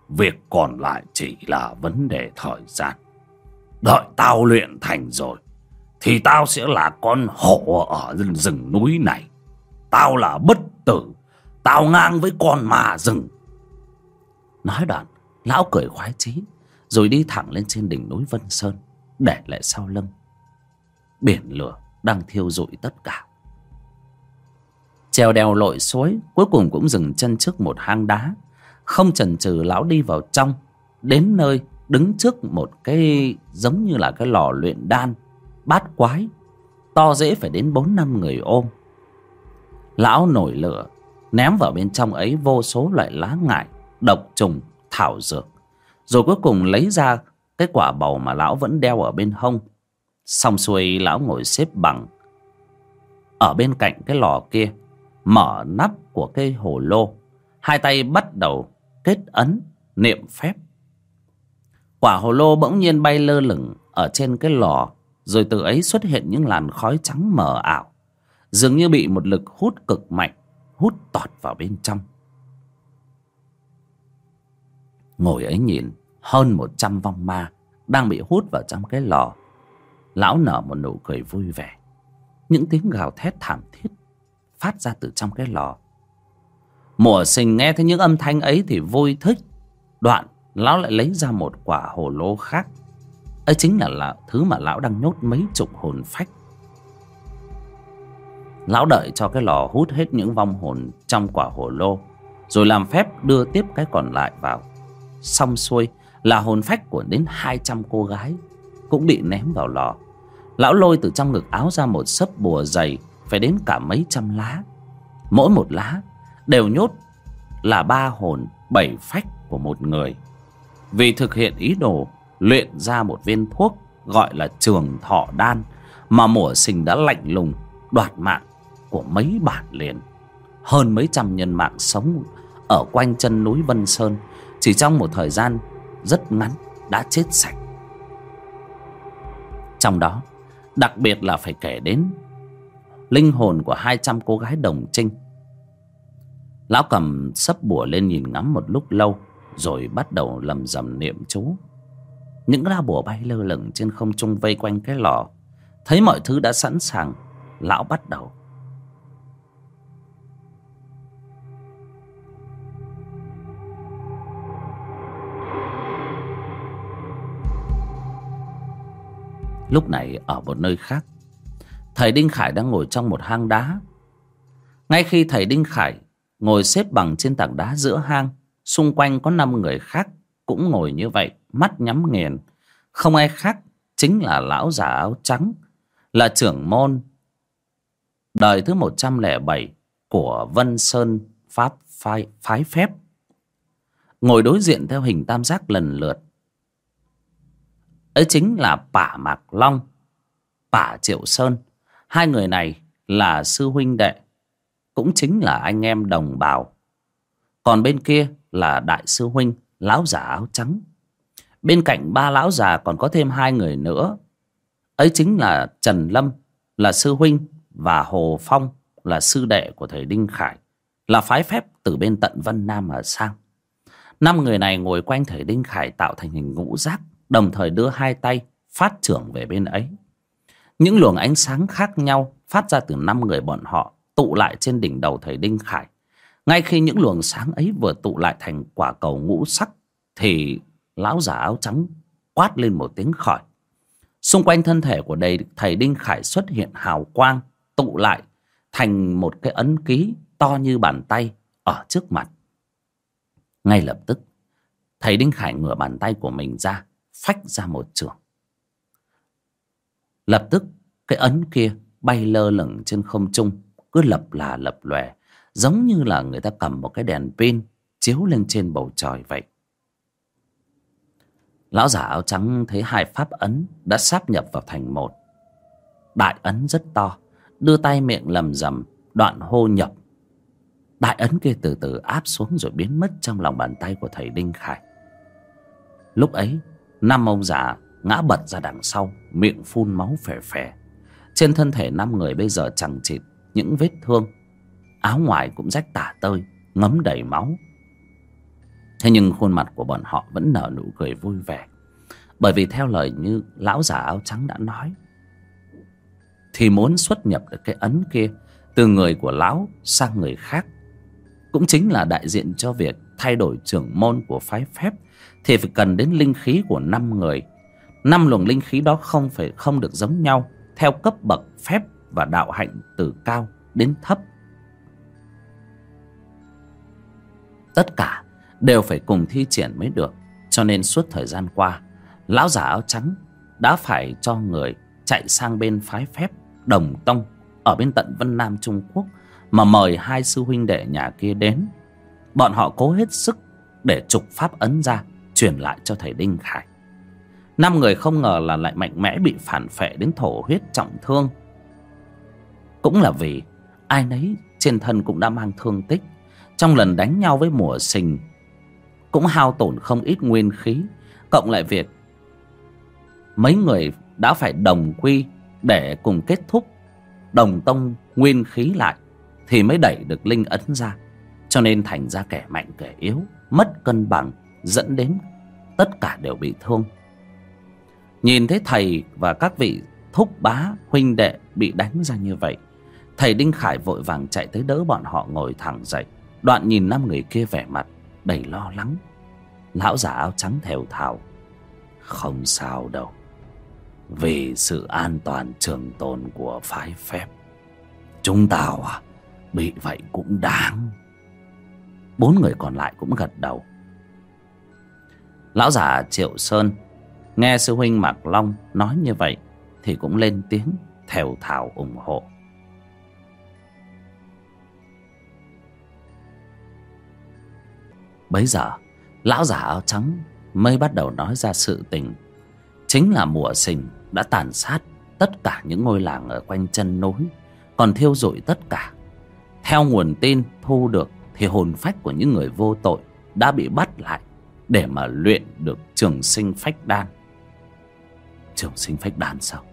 việc còn lại chỉ là vấn đề thời gian. Đợi tao luyện thành rồi thì tao sẽ là con hổ ở rừng, núi này. Tao là bất tử tao ngang với con mà rừng. Nói đoạn lão cười khoái chí rồi đi thẳng lên trên đỉnh núi vân sơn để lại sau lưng. Biển lửa đang thiêu rụi tất cả. Trèo đèo lội suối cuối cùng cũng dừng chân trước một hang đá. Không chần chừ lão đi vào trong đến nơi đứng trước một cái giống như là cái lò luyện đan bát quái, to dễ phải đến bốn năm người ôm. Lão nổi lửa, ném vào bên trong ấy vô số loại lá ngải, độc trùng, thảo dược, rồi cuối cùng lấy ra cái quả bầu mà lão vẫn đeo ở bên hông. Xong xuôi, lão ngồi xếp bằng ở bên cạnh cái lò kia, mở nắp của cây hồ lô, hai tay bắt đầu kết ấn niệm phép. Quả hồ lô bỗng nhiên bay lơ lửng ở trên cái lò rồi từ ấy xuất hiện những làn khói trắng mờ ảo, dường như bị một lực hút cực mạnh, hút tọt vào bên trong. Ngồi ấy nhìn, hơn một trăm vong ma đang bị hút vào trong cái lò. Lão nở một nụ cười vui vẻ. Những tiếng gào thét thảm thiết phát ra từ trong cái lò. Mùa sinh nghe thấy những âm thanh ấy thì vui thích. Đoạn, lão lại lấy ra một quả hồ lô khác ấy chính là, là thứ mà lão đang nhốt mấy chục hồn phách. Lão đợi cho cái lò hút hết những vong hồn trong quả hồ lô rồi làm phép đưa tiếp cái còn lại vào. Xong xuôi là hồn phách của đến hai trăm cô gái cũng bị ném vào lò. Lão lôi từ trong ngực áo ra một sấp bùa dày phải đến cả mấy trăm lá. Mỗi một lá đều nhốt là ba hồn bảy phách của một người. Vì thực hiện ý đồ luyện ra một viên thuốc gọi là trường thọ đan mà mùa sinh đã lạnh lùng, đoạt mạng của mấy bản liền. Hơn mấy trăm nhân mạng sống ở quanh chân núi vân sơn, chỉ trong một thời gian rất ngắn đã chết sạch. Trong đó, đặc biệt là phải kể đến linh hồn của hai trăm cô gái đồng trinh. Lão cầm sấp bùa lên nhìn ngắm một lúc lâu, rồi bắt đầu lầm rầm niệm chú những lá bùa bay lơ lửng trên không trung vây quanh cái lò. Thấy mọi thứ đã sẵn sàng, lão bắt đầu. Lúc này, ở một nơi khác, thầy đinh khải đang ngồi trong một hang đá. Ngay khi thầy đinh khải ngồi xếp bằng trên tảng đá giữa hang, xung quanh có năm người khác cũng ngồi như vậy mắt nhắm nghiền không ai khác chính là lão già áo trắng là trưởng môn đời thứ một trăm lẻ bảy của vân sơn pháp phái, phái phép ngồi đối diện theo hình tam giác lần lượt ấy chính là Pả Mạc Long, Pả Triệu Sơn. Hai người này là sư huynh đệ, cũng chính là anh em đồng bào. Còn bên kia là đại sư huynh, lão giả áo trắng. Bên cạnh ba lão già còn có thêm hai người nữa. Ấy chính là Trần Lâm, là sư huynh, và Hồ Phong là sư đệ của thầy Đinh Khải, là phái phép từ bên tận Vân Nam ở sang. Năm người này ngồi quanh thầy Đinh Khải tạo thành hình ngũ giác đồng thời đưa hai tay phát trưởng về bên ấy những luồng ánh sáng khác nhau phát ra từ năm người bọn họ tụ lại trên đỉnh đầu thầy đinh khải ngay khi những luồng sáng ấy vừa tụ lại thành quả cầu ngũ sắc thì lão giả áo trắng quát lên một tiếng khỏi. Xung quanh thân thể của đầy thầy đinh khải xuất hiện hào quang, tụ lại thành một cái ấn ký to như bàn tay ở trước mặt. Ngay lập tức, thầy đinh khải ngửa bàn tay của mình ra, phách ra một trường. Lập tức, cái ấn kia bay lơ lửng trên không trung, cứ lập là lập lòe, giống như là người ta cầm một cái đèn pin chiếu lên trên bầu trời vậy lão giả áo trắng thấy hai pháp ấn đã sáp nhập vào thành một. Đại ấn rất to, đưa tay miệng lầm rầm, đoạn hô nhập. Đại ấn kia từ từ áp xuống rồi biến mất trong lòng bàn tay của thầy đinh khải. Lúc ấy, năm ông già ngã bật ra đằng sau, miệng phun máu phè phè. Trên thân thể năm người bây giờ chẳng chịt những vết thương. Áo ngoài cũng rách tả tơi, ngấm đầy máu thế nhưng khuôn mặt của bọn họ vẫn nở nụ cười vui vẻ. Bởi vì theo lời như lão già áo trắng đã nói, thì muốn xuất nhập được cái ấn kia từ người của lão sang người khác cũng chính là đại diện cho việc thay đổi trưởng môn của phái phép, thì phải cần đến linh khí của năm người. Năm luồng linh khí đó không phải, không được giống nhau theo cấp bậc phép và đạo hạnh từ cao đến thấp. Tất cả đều phải cùng thi triển mới được. Cho nên suốt thời gian qua, lão giả áo trắng đã phải cho người chạy sang bên phái phép đồng tông ở bên tận vân nam trung quốc mà mời hai sư huynh đệ nhà kia đến. Bọn họ cố hết sức để trục pháp ấn ra, truyền lại cho thầy đinh khải. Năm người không ngờ là lại mạnh mẽ bị phản phệ đến thổ huyết trọng thương. Cũng là vì ai nấy trên thân cũng đã mang thương tích. Trong lần đánh nhau với mùa sình cũng hao tổn không ít nguyên khí. Cộng lại việc, mấy người đã phải đồng quy để cùng kết thúc, đồng tông nguyên khí lại thì mới đẩy được linh ấn ra. Cho nên thành ra kẻ mạnh kẻ yếu, mất cân bằng, dẫn đến tất cả đều bị thương. Nhìn thấy thầy và các vị thúc bá, huynh đệ bị đánh ra như vậy, thầy đinh khải vội vàng chạy tới đỡ bọn họ ngồi thẳng dậy. Đoạn nhìn năm người kia vẻ mặt đầy lo lắng. Lão già áo trắng thều thào, không sao đâu. Vì sự an toàn trường tồn của phái phép, chúng tao à bị vậy cũng đáng. Bốn người còn lại cũng gật đầu. Lão già triệu sơn nghe sư huynh mạc long nói như vậy thì cũng lên tiếng thều thào ủng hộ. Bấy giờ, lão giả áo trắng mới bắt đầu nói ra sự tình. Chính là mùa sình đã tàn sát tất cả những ngôi làng ở quanh chân núi, còn thiêu rụi tất cả. Theo nguồn tin thu được thì hồn phách của những người vô tội đã bị bắt lại để mà luyện được trường sinh phách đan. Trường sinh phách đan sao?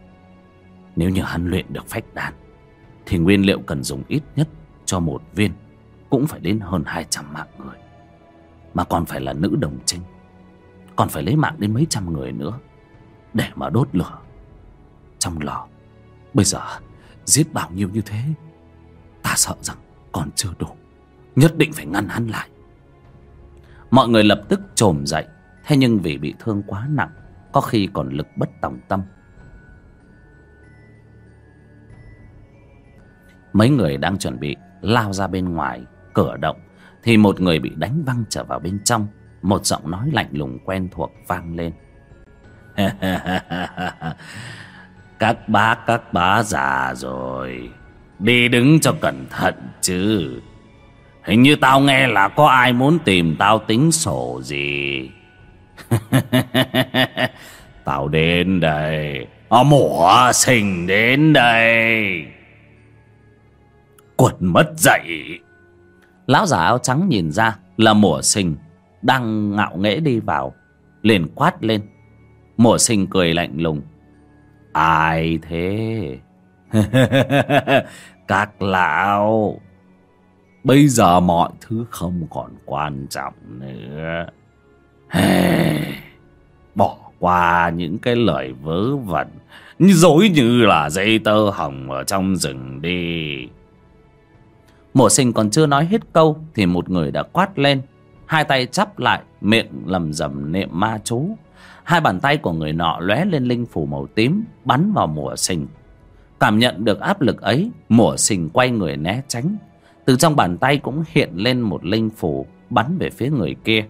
Nếu như hắn luyện được phách đan, thì nguyên liệu cần dùng ít nhất cho một viên cũng phải đến hơn hai trăm mạng người mà còn phải là nữ đồng trinh. Còn phải lấy mạng đến mấy trăm người nữa, để mà đốt lửa. Trong lò, bây giờ, giết bao nhiêu như thế, ta sợ rằng còn chưa đủ. Nhất định phải ngăn hắn lại. Mọi người lập tức trồm dậy. Thế nhưng vì bị thương quá nặng, có khi còn lực bất tòng tâm. Mấy người đang chuẩn bị lao ra bên ngoài cửa động thì một người bị đánh văng trở vào bên trong, một giọng nói lạnh lùng quen thuộc vang lên. (laughs) Các bác các bá già rồi, đi đứng cho cẩn thận chứ. Hình như tao nghe là có ai muốn tìm tao tính sổ gì. (laughs) Tao đến đây ở mùa sình đến đây. Quật mất dậy lão già áo trắng nhìn ra là mùa sinh đang ngạo nghễ đi vào, liền quát lên. Mùa sinh cười lạnh lùng. Ai thế? (laughs) Các lão. Bây giờ mọi thứ không còn quan trọng nữa. (sighs) Bỏ qua những cái lời vớ vẩn, dối như là dây tơ hồng ở trong rừng đi. Mùa sinh còn chưa nói hết câu Thì một người đã quát lên. Hai tay chắp lại, Miệng lầm rầm niệm ma chú. Hai bàn tay của người nọ lóe lên linh phủ màu tím, Bắn vào mùa sinh. Cảm nhận được áp lực ấy Mùa sinh quay người né tránh. Từ trong bàn tay cũng hiện lên một linh phủ Bắn về phía người kia.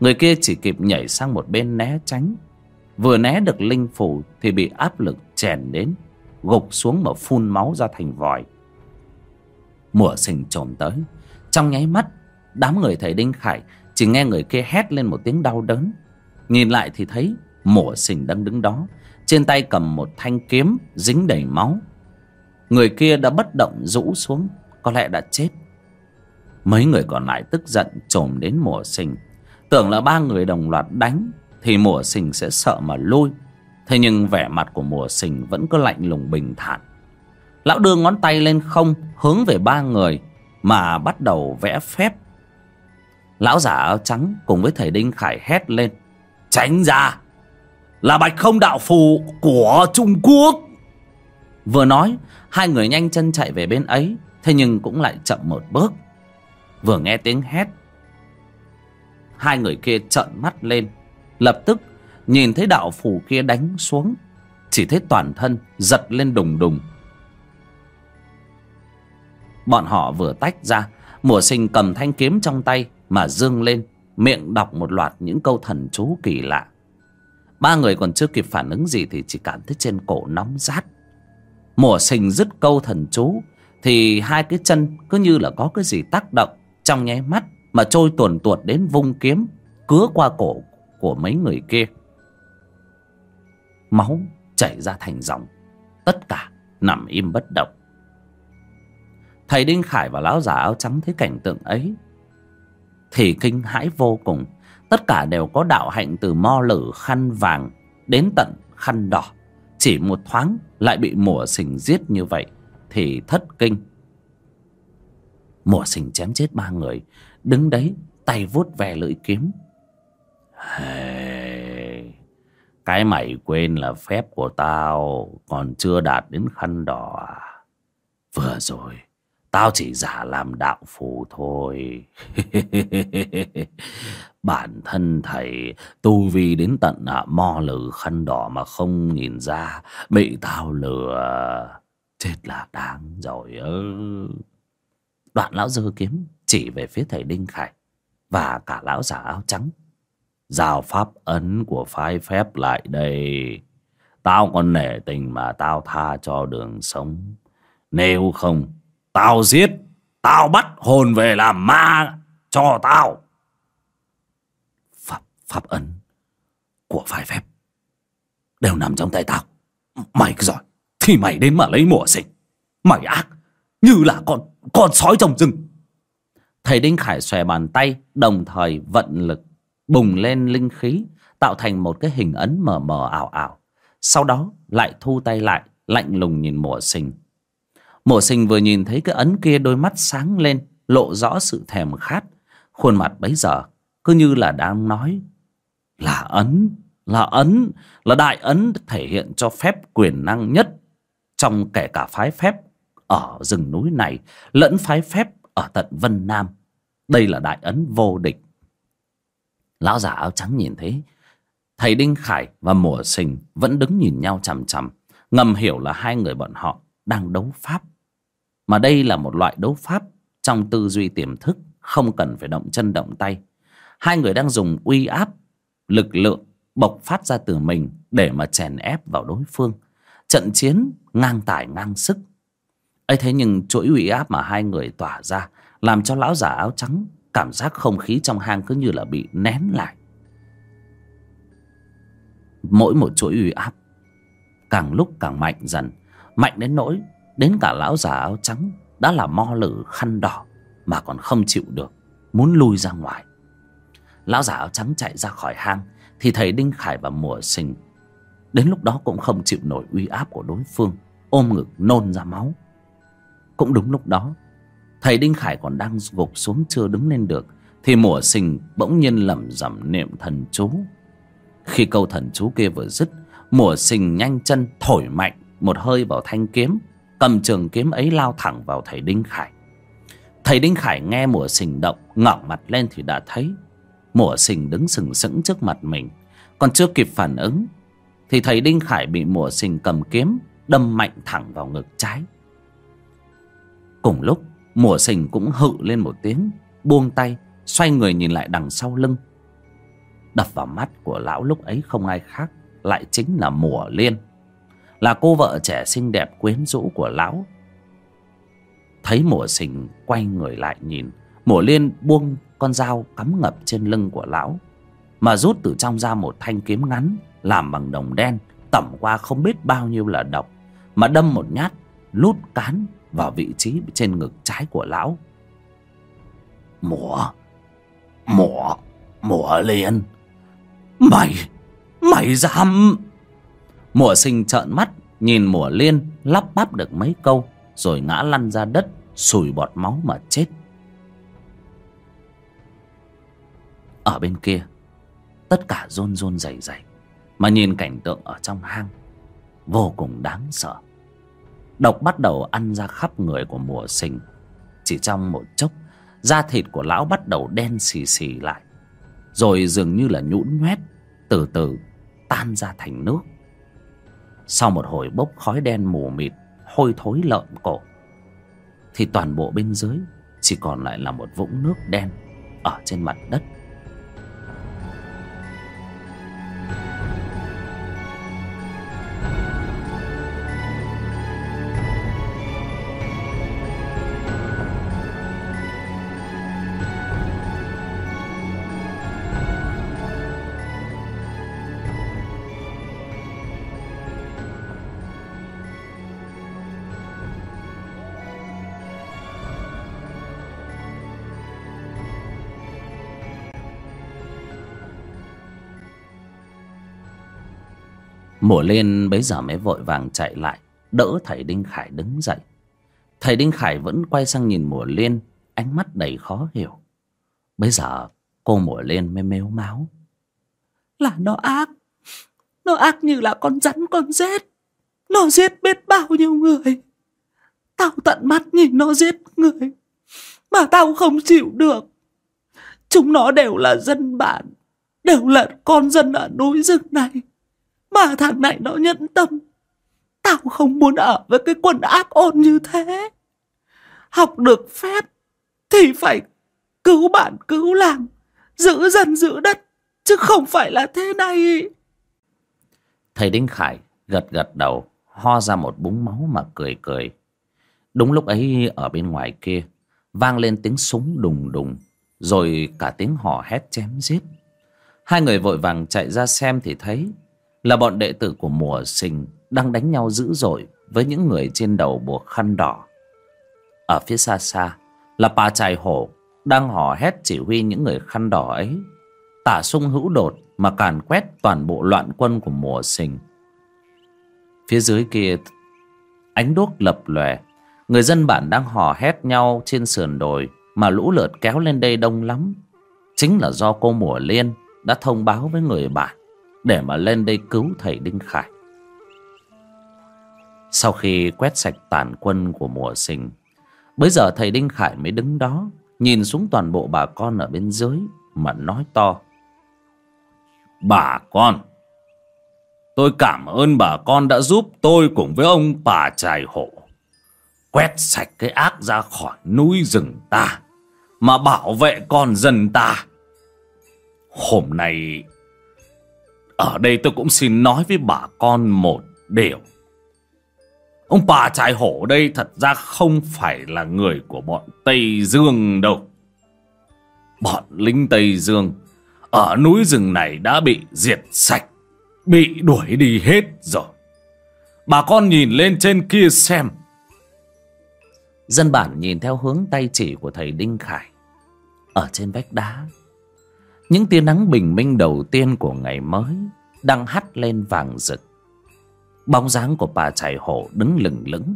Người kia chỉ kịp nhảy sang một bên né tránh. Vừa né được linh phủ Thì bị áp lực chèn đến, Gục xuống mà phun máu ra thành vòi. Mùa Sình trồm tới. Trong nháy mắt Đám người thầy Đinh Khải Chỉ nghe người kia hét lên một tiếng đau đớn. Nhìn lại thì thấy Mùa Sình đang đứng đó Trên tay cầm một thanh kiếm dính đầy máu. Người kia đã bất động rũ xuống Có lẽ đã chết. Mấy người còn lại tức giận trồm đến mùa Sình, Tưởng là ba người đồng loạt đánh Thì mùa Sình sẽ sợ mà lui. Thế nhưng vẻ mặt của mùa Sình vẫn cứ lạnh lùng bình thản. Lão đưa ngón tay lên không, Hướng về ba người, Mà bắt đầu vẽ phép. Lão giả áo trắng cùng với thầy Đinh Khải hét lên, Tránh ra! Là bạch không đạo phù của Trung Quốc! Vừa nói, Hai người nhanh chân chạy về bên ấy, Thế nhưng cũng lại chậm một bước. Vừa nghe tiếng hét, Hai người kia trợn mắt lên, Lập tức nhìn thấy đạo phù kia đánh xuống. Chỉ thấy toàn thân giật lên đùng đùng Bọn họ vừa tách ra, Mùa sinh cầm thanh kiếm trong tay Mà dương lên, Miệng đọc một loạt những câu thần chú kỳ lạ. Ba người còn chưa kịp phản ứng gì Thì chỉ cảm thấy trên cổ nóng rát. Mùa sinh dứt câu thần chú Thì hai cái chân cứ như là có cái gì tác động Trong nháy mắt Mà trôi tuồn tuột đến vung kiếm, Cứa qua cổ của mấy người kia. Máu chảy ra thành dòng, Tất cả nằm im bất động. Thầy Đinh Khải và lão già áo trắng thấy cảnh tượng ấy Thì kinh hãi vô cùng. Tất cả đều có đạo hạnh từ mo lử khăn vàng Đến tận khăn đỏ. Chỉ một thoáng lại bị mùa sình giết như vậy Thì thất kinh. Mùa sình chém chết ba người Đứng đấy tay vuốt về lưỡi kiếm. Hey, Cái mày quên là phép của tao Còn chưa đạt đến khăn đỏ à? Vừa rồi Tao chỉ giả làm đạo phù thôi. (laughs) Bản thân thầy tu vi đến tận à, mo lử khăn đỏ mà không nhìn ra Bị tao lừa. Chết là đáng rồi ơ Đoạn lão dơ kiếm chỉ về phía thầy Đinh Khải Và cả lão giả áo trắng. Giao pháp ấn của phái phép lại đây. Tao còn nể tình mà tao tha cho đường sống. Nếu không Tao giết Tao bắt hồn về làm ma cho tao. Pháp, pháp ấn Của phái phép Đều nằm trong tay tao. Mày cứ giỏi Thì mày đến mà lấy mùa sinh. Mày ác Như là con con sói trong rừng. Thầy Đinh Khải xòe bàn tay Đồng thời vận lực Bùng lên linh khí Tạo thành một cái hình ấn mờ mờ ảo ảo. Sau đó lại thu tay lại Lạnh lùng nhìn mùa sinh. Mộ sinh vừa nhìn thấy cái ấn kia đôi mắt sáng lên, Lộ rõ sự thèm khát. Khuôn mặt bấy giờ Cứ như là đang nói, Là ấn Là ấn, Là đại ấn thể hiện cho phép quyền năng nhất Trong kể cả phái phép Ở rừng núi này Lẫn phái phép ở tận Vân Nam. Đây là đại ấn vô địch. Lão già áo trắng nhìn thấy, Thầy Đinh Khải và Mùa Sinh Vẫn đứng nhìn nhau chằm chằm, Ngầm hiểu là hai người bọn họ Đang đấu pháp mà đây là một loại đấu pháp trong tư duy tiềm thức, không cần phải động chân động tay. Hai người đang dùng uy áp, lực lượng bộc phát ra từ mình để mà chèn ép vào đối phương. Trận chiến ngang tải ngang sức. ấy thế nhưng chuỗi uy áp mà hai người tỏa ra làm cho lão giả áo trắng cảm giác không khí trong hang cứ như là bị nén lại. Mỗi một chuỗi uy áp càng lúc càng mạnh dần, mạnh đến nỗi Đến cả lão già áo trắng Đã là mo lử, khăn đỏ Mà còn không chịu được, Muốn lui ra ngoài. Lão già áo trắng chạy ra khỏi hang Thì thấy Đinh Khải và mùa sinh Đến lúc đó cũng không chịu nổi uy áp của đối phương, Ôm ngực nôn ra máu. Cũng đúng lúc đó, Thầy Đinh Khải còn đang gục xuống chưa đứng lên được Thì mùa sinh bỗng nhiên lẩm rẩm niệm thần chú. Khi câu thần chú kia vừa dứt, Mùa sinh nhanh chân thổi mạnh Một hơi vào thanh kiếm cầm trường kiếm ấy lao thẳng vào thầy Đinh Khải. thầy đinh khải nghe mùa sình động, ngẩng mặt lên thì đã thấy mùa sình đứng sừng sững trước mặt mình. Còn chưa kịp phản ứng, thì thầy đinh khải bị mùa sình cầm kiếm đâm mạnh thẳng vào ngực trái. Cùng lúc, mùa sình cũng hự lên một tiếng, buông tay, xoay người nhìn lại đằng sau lưng. Đập vào mắt của lão lúc ấy không ai khác, lại chính là mùa liên là cô vợ trẻ xinh đẹp quyến rũ của lão. Thấy mùa sình quay người lại nhìn, mùa liên buông con dao cắm ngập trên lưng của lão, mà rút từ trong ra một thanh kiếm ngắn làm bằng đồng đen, tẩm qua không biết bao nhiêu là độc, mà đâm một nhát, lút cán vào vị trí trên ngực trái của lão. Mùa mùa mùa liên, mày mày dám mùa sinh trợn mắt, nhìn mùa liên lắp bắp được mấy câu, rồi ngã lăn ra đất sùi bọt máu mà chết. Ở bên kia, tất cả rôn rôn dày dày mà nhìn cảnh tượng ở trong hang, vô cùng đáng sợ. Độc bắt đầu ăn ra khắp người của mùa sinh. Chỉ trong một chốc, da thịt của lão bắt đầu đen xì xì lại, rồi dường như là nhũn nhoét từ từ tan ra thành nước sau một hồi bốc khói đen mù mịt, hôi thối lợm cổ thì toàn bộ bên dưới chỉ còn lại là một vũng nước đen ở trên mặt đất. Mùa lên, bấy giờ mới vội vàng chạy lại. Đỡ thầy đinh khải đứng dậy. Thầy đinh khải vẫn quay sang nhìn mùa liên ánh mắt đầy khó hiểu. Bây giờ, cô mùa lên mới mếu máu là nó ác. Nó ác như là con rắn con rết. Nó giết biết bao nhiêu người. Tao tận mắt nhìn nó giết người, mà tao không chịu được. Chúng nó đều là dân bản, đều là con dân ở núi rừng này mà thằng này nó nhẫn tâm. Tao không muốn ở với cái quần ác ôn như thế. Học được phép Thì phải cứu bản cứu làng, Giữ dân, giữ đất, Chứ không phải là thế này. Thầy Đinh Khải gật gật đầu, Ho ra một búng máu mà cười cười. Đúng lúc ấy, ở bên ngoài kia, Vang lên tiếng súng đùng đùng, Rồi cả tiếng hò hét chém giết. Hai người vội vàng chạy ra xem thì thấy là bọn đệ tử của mùa sinh đang đánh nhau dữ dội với những người trên đầu buộc khăn đỏ. Ở phía xa xa là bà trài hổ đang hò hét chỉ huy những người khăn đỏ ấy. Tả sung hữu đột mà càn quét toàn bộ loạn quân của mùa sinh. Phía dưới kia, ánh đuốc lập lòe. Người dân bản đang hò hét nhau trên sườn đồi mà lũ lượt kéo lên đây đông lắm. Chính là do cô mùa liên đã thông báo với người bản để mà lên đây cứu thầy Đinh Khải. Sau khi quét sạch tàn quân của mùa sinh, bây giờ thầy Đinh Khải mới đứng đó, nhìn xuống toàn bộ bà con ở bên dưới mà nói to. Bà con, tôi cảm ơn bà con đã giúp tôi cùng với ông bà trài hộ quét sạch cái ác ra khỏi núi rừng ta mà bảo vệ con dân ta. Hôm nay ở đây tôi cũng xin nói với bà con một điều. Ông bà trại hổ đây thật ra không phải là người của bọn Tây Dương đâu. Bọn lính Tây Dương ở núi rừng này đã bị diệt sạch, bị đuổi đi hết rồi. Bà con nhìn lên trên kia xem. Dân bản nhìn theo hướng tay chỉ của thầy Đinh Khải. Ở trên vách đá những tia nắng bình minh đầu tiên của ngày mới đang hắt lên vàng rực. Bóng dáng của bà chải hổ đứng lừng lững,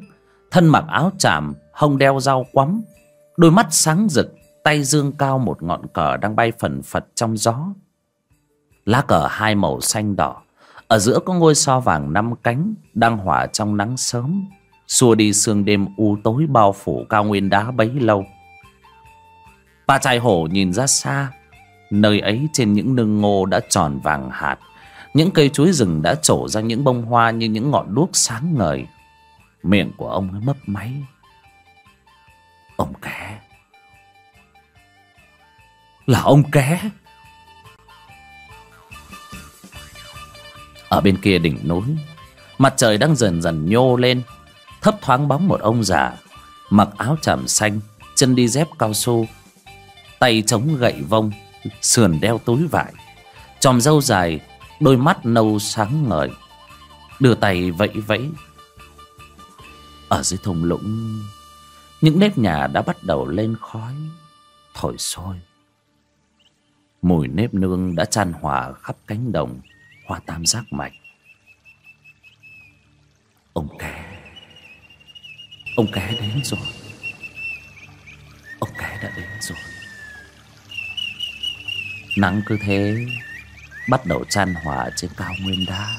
thân mặc áo chàm hông đeo dao quắm, đôi mắt sáng rực, tay dương cao một ngọn cờ đang bay phần phật trong gió. Lá cờ hai màu xanh đỏ, ở giữa có ngôi sao vàng năm cánh đang hỏa trong nắng sớm, xua đi sương đêm u tối bao phủ cao nguyên đá bấy lâu. Bà chài hổ nhìn ra xa nơi ấy trên những nương ngô đã tròn vàng hạt. Những cây chuối rừng đã trổ ra những bông hoa như những ngọn đuốc sáng ngời. Miệng của ông ấy mấp máy. Ông ké là ông ké ở bên kia đỉnh núi, mặt trời đang dần dần nhô lên. Thấp thoáng bóng một ông già, mặc áo tràm xanh, chân đi dép cao su, tay chống gậy vông sườn đeo túi vải. Chòm râu dài, đôi mắt nâu sáng ngời, đưa tay vẫy vẫy. Ở dưới thung lũng, những nếp nhà đã bắt đầu lên khói, thổi sôi. Mùi nếp nương đã tràn hòa khắp cánh đồng, hoa tam giác mạch. Ông ké ông ké đến rồi. Ông ké đã đến rồi nắng cứ thế bắt đầu chan hòa trên cao nguyên đá.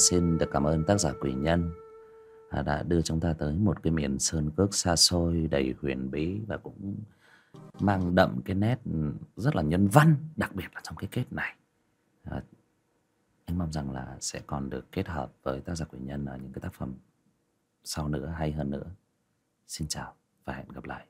Xin được cảm ơn tác giả quỷ nhân à, đã đưa chúng ta tới một cái miền sơn cước xa xôi đầy huyền bí và cũng mang đậm cái nét rất là nhân văn đặc biệt là trong cái kết này. À, anh mong rằng là sẽ còn được kết hợp với tác giả quỷ nhân ở những cái tác phẩm sau nữa hay hơn nữa. Xin chào và hẹn gặp lại.